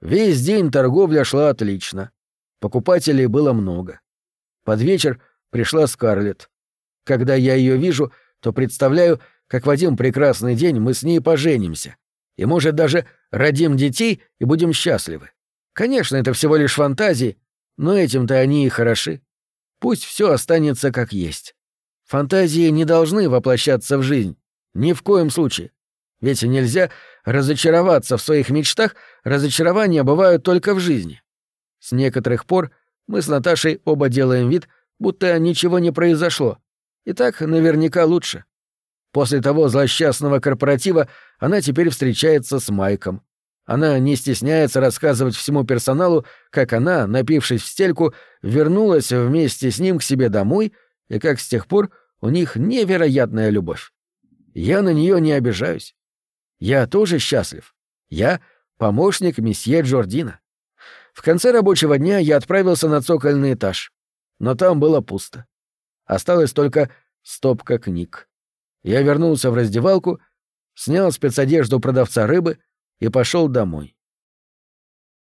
Весь день торговля шла отлично. Покупателей было много. Под вечер пришла Скарлетт. Когда я ее вижу, то представляю, как в один прекрасный день мы с ней поженимся. И, может, даже родим детей и будем счастливы. Конечно, это всего лишь фантазии, но этим-то они и хороши. Пусть все останется как есть. Фантазии не должны воплощаться в жизнь. Ни в коем случае. Ведь нельзя разочароваться в своих мечтах, разочарования бывают только в жизни. С некоторых пор мы с Наташей оба делаем вид, будто ничего не произошло. И так наверняка лучше. После того злосчастного корпоратива она теперь встречается с Майком. Она не стесняется рассказывать всему персоналу, как она, напившись в стельку, вернулась вместе с ним к себе домой, и как с тех пор у них невероятная любовь. Я на нее не обижаюсь. Я тоже счастлив. Я — помощник месье Джордина. В конце рабочего дня я отправился на цокольный этаж. Но там было пусто. Осталась только стопка книг. Я вернулся в раздевалку, снял спецодежду продавца рыбы и пошел домой.